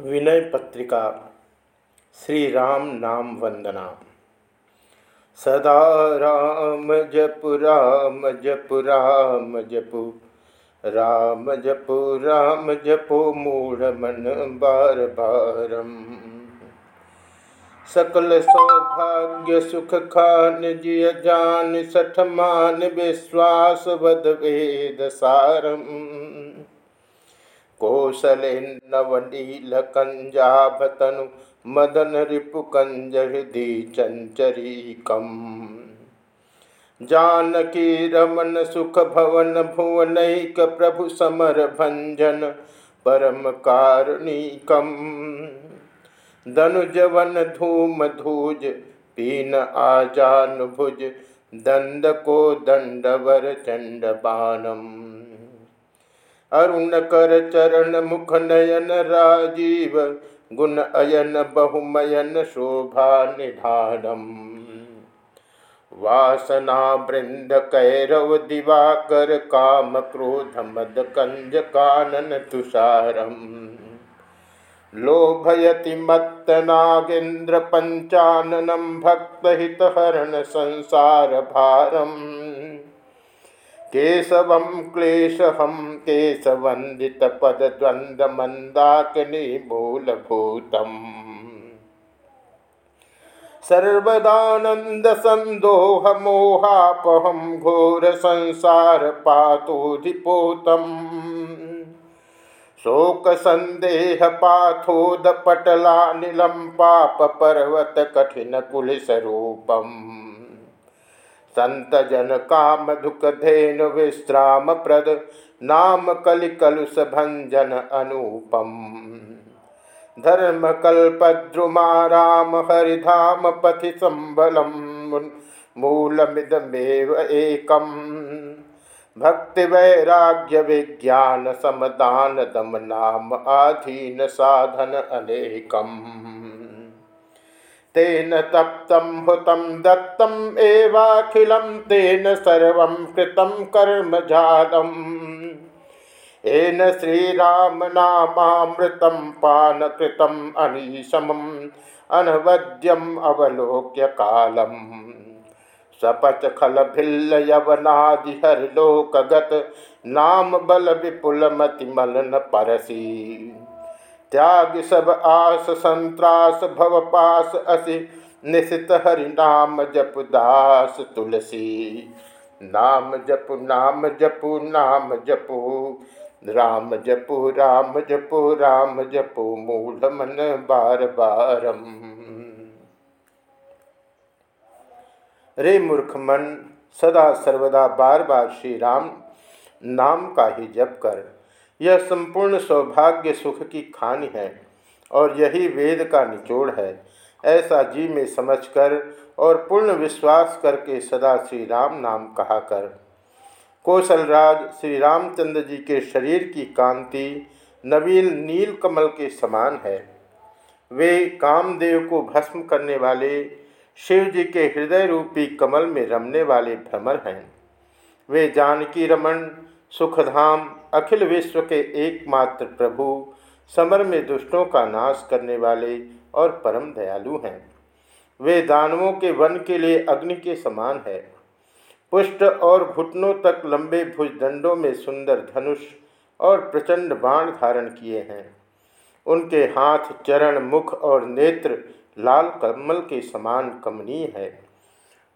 विनय पत्रिका श्री राम नाम वंदना। सदा राम जपु राम जप राम जपु राम जपु राम जपो मूढ़ मन बार बारम। सकल सौभाग्य सुख खान जिय जान सठ मान विश्वास वद वेद सारम। कौशलेन्नवनीलकञ्जाभतनु मदन रिपुकंज हृदय चंचरीकम जानकी रमन सुख भवन भुवनैक प्रभु समर भंजन परम कारुणिकम। धनुजवन धूम धूज पीन आजान भुज दंड को दंडवर चंड बानम अरुण कर चरण मुख नयन राजीव, गुण अयन बहुमयन शोभा निधानम। वासना वृंद कैरव दिवाकर, काम क्रोध मद कंज कानन तुषारम। लोभयति मत्त नागेन्द्र पंचाननम भक्त हित हरण संसार भारम। केशव क्लेशहम केशवंदित पद द्वंद मंदाकिनी मूलभूतम। सर्वदानंद संदोह मोहापहम घोर संसार पातोधिपोतम शोक संदेह पाथोद पटला नीलम पाप पर्वत कठिन कुलिस रूपम संत जन काम दुख धेनु विश्राम प्रद नाम कलि भंजन अनुपम धर्म कल्पद्रुमा राम हरिधाम पथि संबलम मूलमिदमेव एकम। भक्ति वैराग्य विज्ञान समदान दम नाम आधीन साधन अनेकम। तेन तप्तं हुतं दत्तम् एवाखिलं, तेन सर्वं कृतं कर्मजालम् येन श्रीरामनामामृतं पानकृतम् अनीशमम्, अनवद्यम् अवलोक्य कालम्। सपच खल भिल्ल यवनादिहरलोकगत नाम बल विपुलमतिमलन परसी। त्याग सब आस संत्रास भव पास असि, निशित हरि नाम जप दास तुलसी। नाम जपु नाम जपु नाम जपु। राम जपु राम जपु राम जपु मूढ़ मन बार बारम। रे मूर्ख मन, सदा सर्वदा बार बार श्री राम, नाम का ही जप कर। यह संपूर्ण सौभाग्य सुख की खान है और यही वेद का निचोड़ है। ऐसा जी में समझकर और पूर्ण विश्वास करके सदा श्री राम नाम कहा कर। कौशलराज श्री रामचंद्र जी के शरीर की कांति नवील नील कमल के समान है। वे कामदेव को भस्म करने वाले, शिव जी के हृदय रूपी कमल में रमने वाले भ्रमर हैं। वे जानकी रमन, सुखधाम अखिल विश्व के एकमात्र प्रभु, समर में दुष्टों का नाश करने वाले और परम दयालु हैं। वे दानवों के वन के लिए अग्नि के समान है। पुष्ट और घुटनों तक लंबे भुजदंडों में सुंदर धनुष और प्रचंड बाण धारण किए हैं। उनके हाथ, चरण, मुख और नेत्र लाल कमल के समान कमनीय है।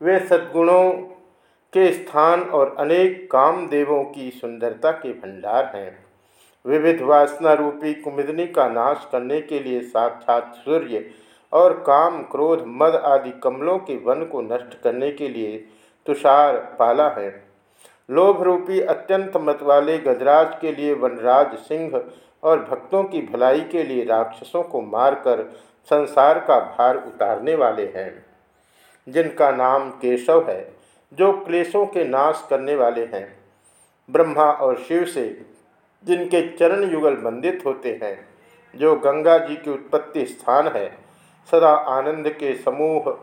वे सद्गुणों के स्थान और अनेक कामदेवों की सुंदरता के भंडार हैं। विविध वासना रूपी कुमिदनी का नाश करने के लिए साक्षात सूर्य और काम, क्रोध, मद आदि कमलों के वन को नष्ट करने के लिए तुषार पाला है। लोभ रूपी अत्यंत मत वाले गजराज के लिए वनराज सिंह और भक्तों की भलाई के लिए राक्षसों को मारकर संसार का भार उतारने वाले हैं। जिनका नाम केशव है जो क्लेशों के नाश करने वाले हैं। ब्रह्मा और शिव से जिनके चरण युगल बंदित होते हैं, जो गंगा जी की उत्पत्ति स्थान है, सदा आनंद के समूह,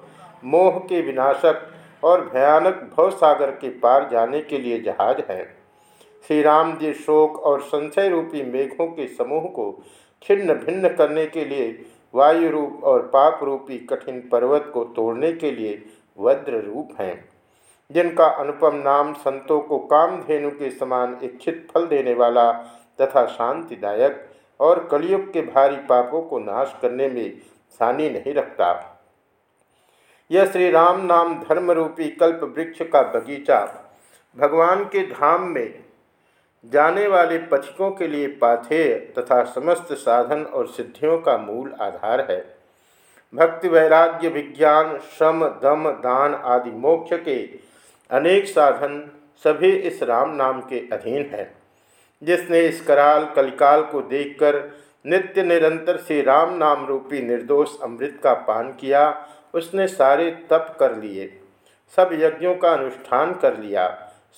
मोह के विनाशक और भयानक भवसागर के पार जाने के लिए जहाज़ है। श्री राम जी शोक और संशय रूपी मेघों के समूह को छिन्न भिन्न करने के लिए वायु रूप और पाप रूपी कठिन पर्वत को तोड़ने के लिए वज्र रूप हैं। जिनका अनुपम नाम संतों को कामधेनु के समान इच्छित फल देने वाला तथा शांतिदायक और कलयुग के भारी पापों को नाश करने में सानी नहीं रखता। यह श्री राम नाम धर्म रूपी कल्प वृक्ष का बगीचा भगवान के धाम में जाने वाले पथिकों के लिए पाथेय तथा समस्त साधन और सिद्धियों का मूल आधार है। भक्ति वैराग्य विज्ञान, श्रम, दम, दान आदि मोक्ष के अनेक साधन सभी इस राम नाम के अधीन हैं। जिसने इस कराल कलिकाल को देखकर नित्य निरंतर से राम नाम रूपी निर्दोष अमृत का पान किया, उसने सारे तप कर लिए, सब यज्ञों का अनुष्ठान कर लिया,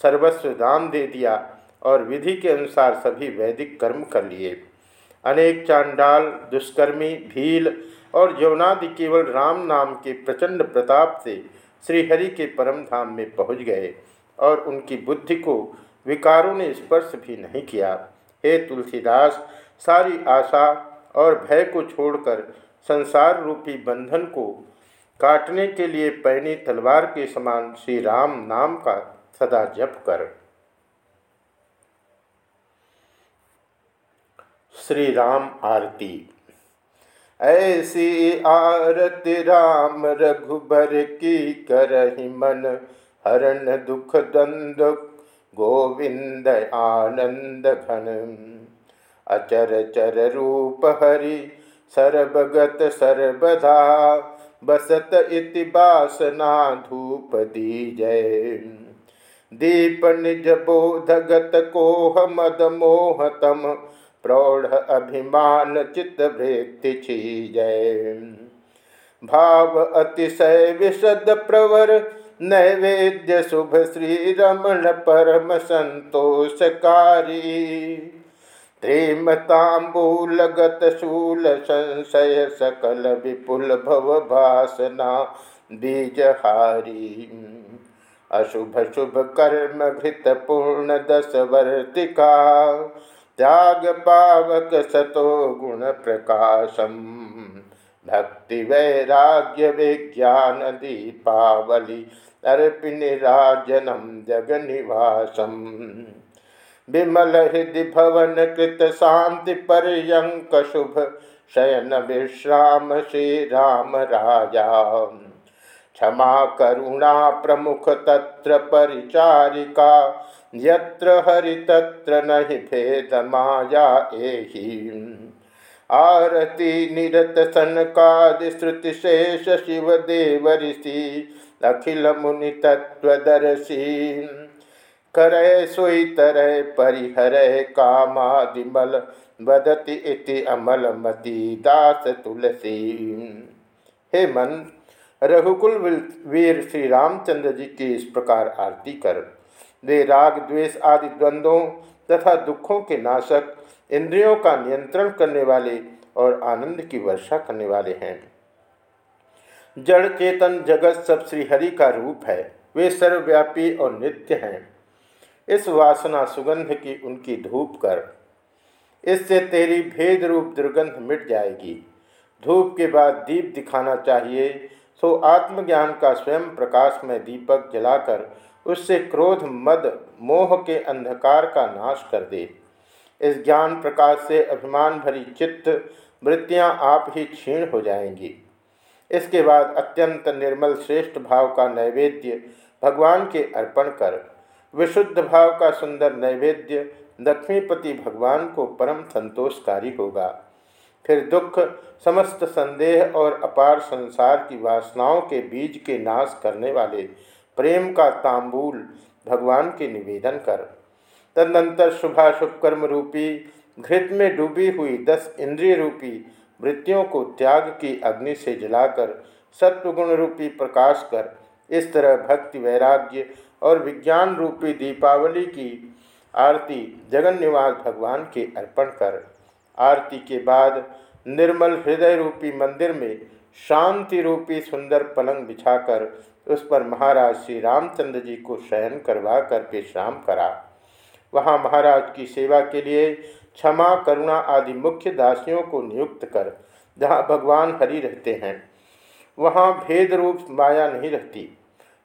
सर्वस्व दान दे दिया और विधि के अनुसार सभी वैदिक कर्म कर लिए। अनेक चांडाल, दुष्कर्मी, भील और जौनादि केवल राम नाम के प्रचंड प्रताप से श्रीहरि के परम धाम में पहुँच गए और उनकी बुद्धि को विकारों ने स्पर्श भी नहीं किया। हे तुलसीदास, सारी आशा और भय को छोड़कर संसार रूपी बंधन को काटने के लिए पैनी तलवार के समान श्री राम नाम का सदा जप कर। श्री राम आरती। ऐसी आरती राम रघुबर की करही मन, हरण दुख दंद गोविंद आनंद घन। अचर चर रूप हरि, सर्वगत सर्वदा बसत इति बासना धूप दी जय दीप निज बोधगत कोह मद मोहतम प्रौढ़ अभिमान चित वृत्ति छी जय भाव अतिशय विशद प्रवर, नैवेद्य शुभ श्री रमण परम संतोषकारी। त्रेमतांबूलगत शूल संशय सकल विपुल भव भासना बीजहारी। अशुभ शुभ कर्म घृत पूर्ण दस वर्तिका त्याग पावक सतो गुण प्रकाशम। भक्ति वैराग्य विज्ञान दीपावली अर्पिनिराजनम जगनिवासम विमल हृदय भवन कृत शांति पर्यंक शुभ शयन विश्राम श्री राम राजा। क्षमा करुणा प्रमुख तत्र परिचारिका यत्र हरि तत्र नहि भेद माया एहि। आरती निरत शिव देव ऋषि, अखिल मुनि तत्वदर्शी करे सोई तरह परिहर कामादिमल बदति इति अमल मति दास तुलसी। हे मन, रघुकुल वीर श्री रामचंद्र जी की इस प्रकार आरती कर। वे राग, द्वेष आदि द्वंद्वों तथा दुखों के नाशक इंद्रियों का नियंत्रण करने वाले और आनंद की वर्षा करने वाले हैं। जड़ चेतन जगत सब श्रीहरि का रूप है। वे सर्वव्यापी और नित्य हैं। इस वासना सुगंध की उनकी धूप कर, इससे तेरी भेद रूप दुर्गंध मिट जाएगी। धूप के बाद दीप दिखाना चाहिए तो आत्मज्ञान का स्वयं प्रकाश में दीपक जलाकर उससे क्रोध, मद, मोह के अंधकार का नाश कर दे। इस ज्ञान प्रकाश से अभिमान भरी चित्त वृत्तियाँ आप ही क्षीण हो जाएँगी। इसके बाद अत्यंत निर्मल श्रेष्ठ भाव का नैवेद्य भगवान के अर्पण कर, विशुद्ध भाव का सुंदर नैवेद्य लक्ष्मीपति भगवान को परम संतोषकारी होगा। फिर दुख, समस्त संदेह और अपार संसार की वासनाओं के बीज के नाश करने वाले प्रेम का तांबूल भगवान के निवेदन कर। तदनंतर शुभाशुभ कर्म रूपी, घृत में डूबी हुई दस इंद्रिय रूपी वृत्तियों को त्याग की अग्नि से जलाकर, सत्वगुण रूपी प्रकाश कर, इस तरह भक्ति, वैराग्य और विज्ञान रूपी दीपावली की आरती जगन निवास भगवान के अर्पण कर। आरती के बाद निर्मल हृदय रूपी मंदिर में शांति रूपी सुंदर पलंग बिछाकर उस पर महाराज श्री रामचंद्र जी को शयन करवा कर विश्राम करा। वहाँ महाराज की सेवा के लिए क्षमा, करुणा आदि मुख्य दासियों को नियुक्त कर जहाँ भगवान हरि रहते हैं, वहाँ भेद रूप माया नहीं रहती।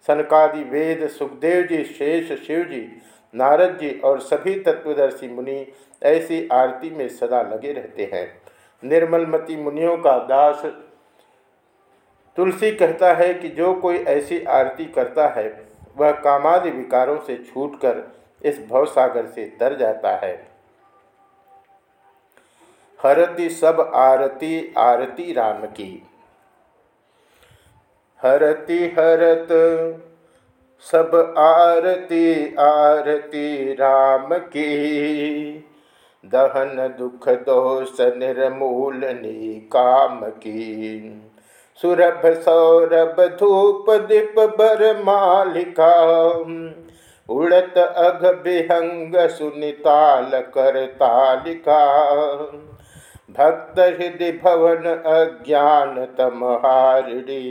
सनकादि वेद, सुखदेव जी, शेष शिव जी, नारद जी और सभी तत्वदर्शी मुनि ऐसी आरती में सदा लगे रहते हैं। निर्मलमती मुनियों का दास तुलसी कहता है कि जो कोई ऐसी आरती करता है, वह कामादि विकारों से छूटकर इस भवसागर से तर जाता है। हरति सब आरती आरती राम की। हरति हरत, सब आरती आरती राम की। दहन दुख दोष निर्मूलनी काम की। सुरभ सौरभ धूप दीप बर मालिका उड़त अघ बिहंग सुनिताल कर तालिका। भक्त हृदय भवन अज्ञान तमहारिणी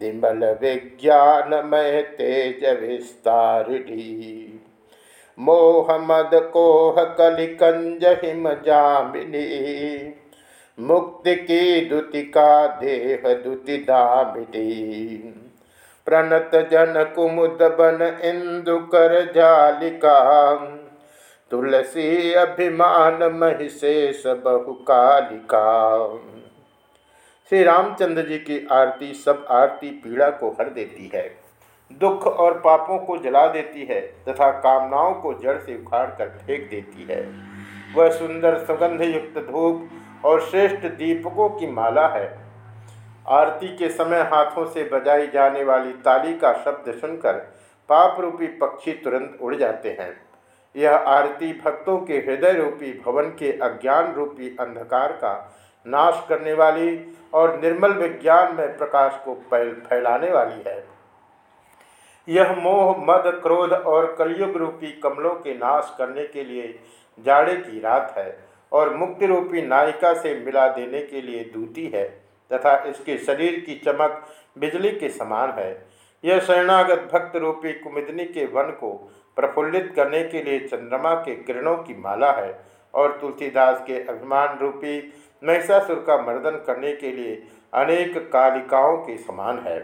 दिमल विज्ञानमय तेज विस्तारिणी। मोहमद कोह कलिकंज हिम जामिनी। मुक्ति की दुतिका देह दुति दामिनी। प्रणत जन कुमुद बन इंदु कर जालिका। तुलसी अभिमान महिषेष बहु कालिका श्री रामचंद्र जी की आरती सब आरती पीड़ा को हर देती है। दुख और पापों को जला देती है तथा कामनाओं को जड़ से उखाड़ कर फेंक देती है। वह सुंदर सुगंध युक्त धूप और श्रेष्ठ दीपकों की माला है। आरती के समय हाथों से बजाई जाने वाली ताली का शब्द सुनकर पाप रूपी पक्षी तुरंत उड़ जाते हैं। यह आरती भक्तों के हृदय रूपी भवन के अज्ञान रूपी अंधकार का नाश करने वाली और निर्मल विज्ञान में प्रकाश को फैलाने वाली है। यह मोह, मद, क्रोध और कलयुग रूपी कमलों के नाश करने के लिए जाड़े की रात है। और मुक्ति रूपी नायिका से मिला देने के लिए दूती है तथा इसके शरीर की चमक बिजली के समान है। यह शरणागत भक्त रूपी कुमिदनी के वन को प्रफुल्लित करने के लिए चंद्रमा के किरणों की माला है और तुलसीदास के अभिमान रूपी महिषासुर का मर्दन करने के लिए अनेक कालिकाओं के समान है।